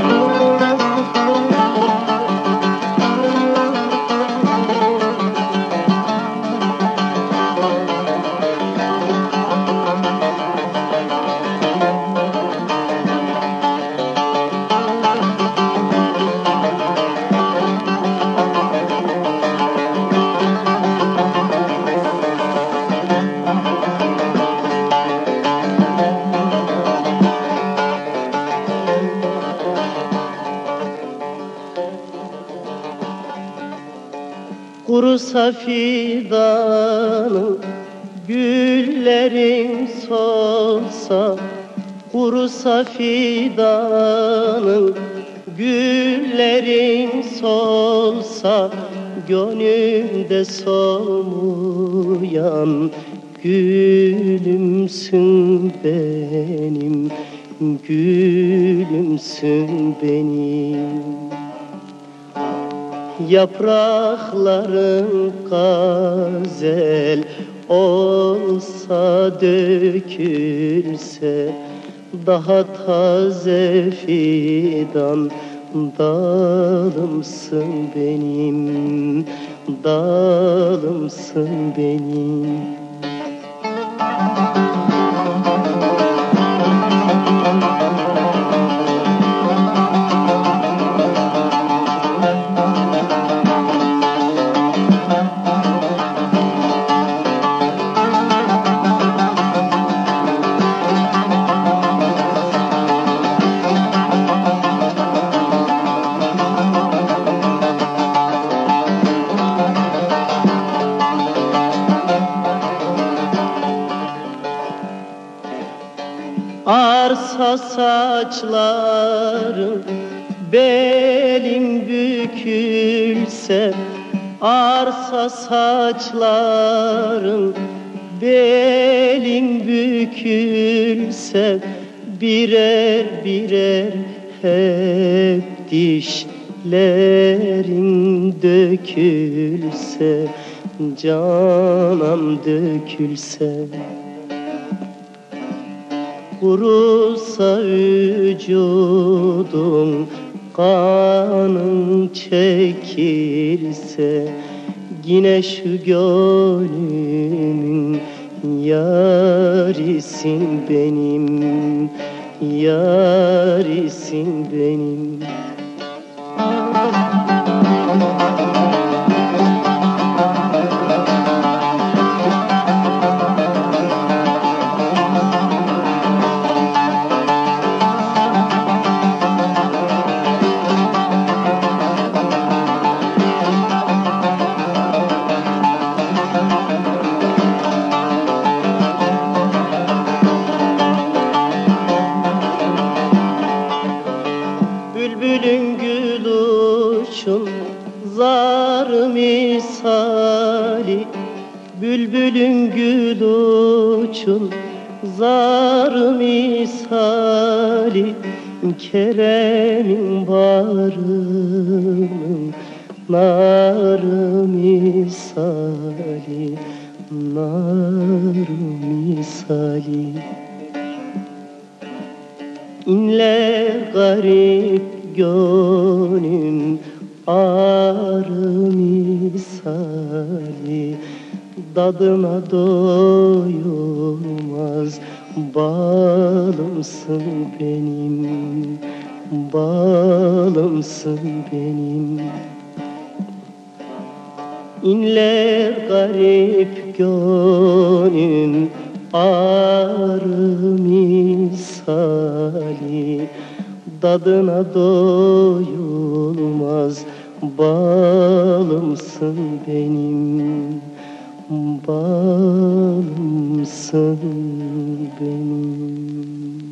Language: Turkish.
Oh. Kurusa fidanı Güllerin solsa Kurusa fidanı Güllerin solsa Gönlümde solmayan Gülümsün benim Gülümsün benim Yaprakların gazel olsa dökülse Daha taze fidan dalımsın benim Dalımsın benim Arsa saçların belim bükülse Arsa saçların belim bükülse Birer birer hep dişlerin dökülse Canam dökülse Kurusa vücudum kanın çekilse Yine şu gönlümün yarisin benim Yarisin benim. Bülbülün gül uçun zar misali. Bülbülün gül uçun zar misali. Kerem'in barının nar misali Nar misali. İnle garip gönlüm arı misali. Dadına doyulmaz balımsın benim Balımsın benim. İnler garip gönlüm arı misali Dadına doyulmaz. Balımsın benim Balımsın benim